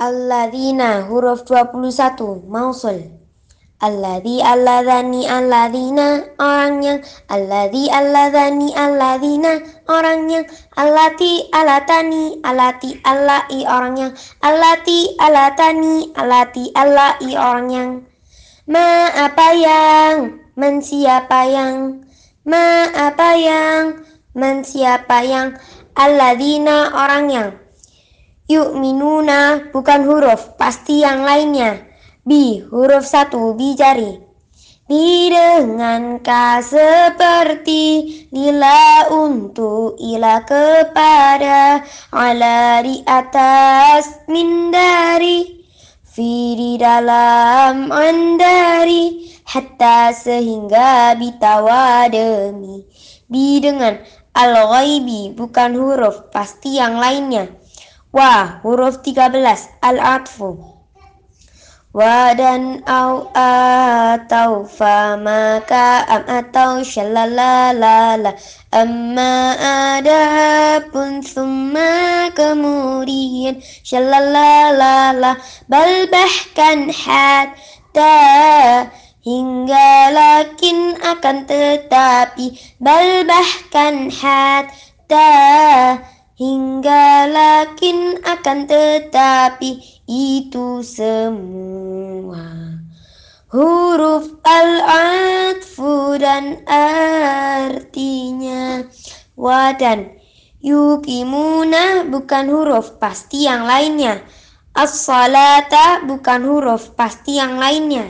Alladzina huruf 21 mausul. Alladzi alladzani alladzina orang yang Alladzi alladzani alladzina orang yang Allati alatani alati allai orang yang Allati alatani alati allai orang yang Ma apa yang? Men siapa yang? Ma apa yang? Men siapa yang? Alladzina orang yang Yuk minuna bukan huruf pasti yang lainnya. Bi, huruf satu, bi jari. Bi dengan ka seperti lila untuk ila kepada ala di atas min dari fi di dalam andari. Hatta sehingga bitawa demi bi dengan al bukan huruf pasti yang lainnya Wah, huruf 13 al-atfu. Wadan au atau famaka am atau shalalalala amma ada pun summa kemudian. Shalalalala bal bahkan hatta hingga lakin akan tetapi. Bal bahkan hatta lakin akan tetapi itu semua. Huruf al-atfu dan artinya wadan. Yukimuna bukan huruf pasti yang lainnya. As-salata bukan huruf pasti yang lainnya